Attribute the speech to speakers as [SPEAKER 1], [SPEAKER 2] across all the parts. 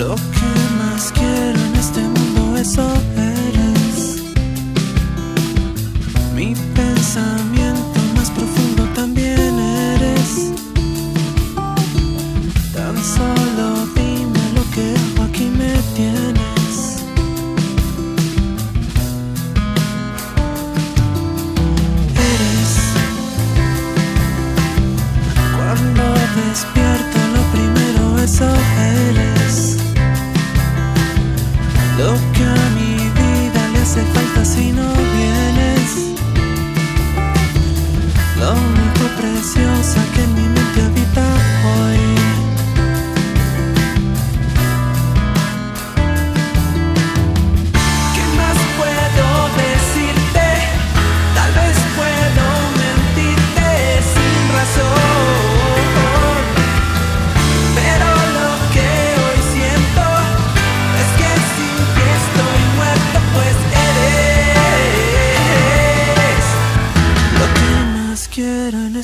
[SPEAKER 1] Lo que más quiero en este mundo eso eres. Mi pensamiento más profundo también eres. Tan solo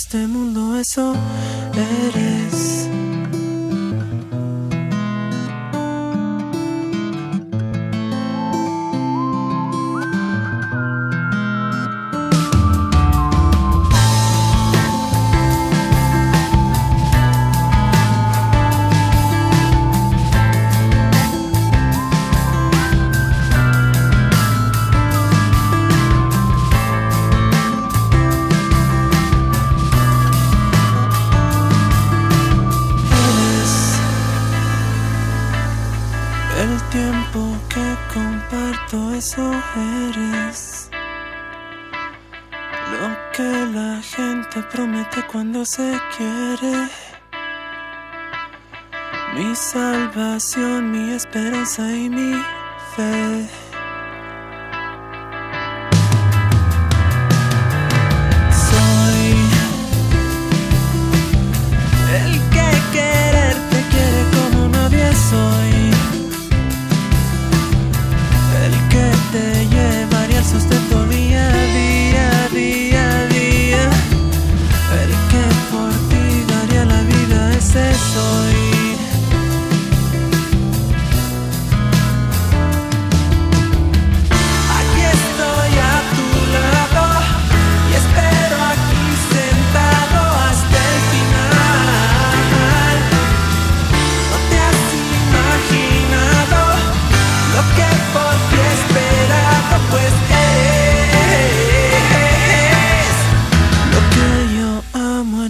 [SPEAKER 1] este mundo, eso eres. eso eres. Lo que la gente promete cuando se quiere. Mi salvación, mi esperanza y mi fe.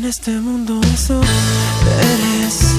[SPEAKER 1] este mundo eso eres.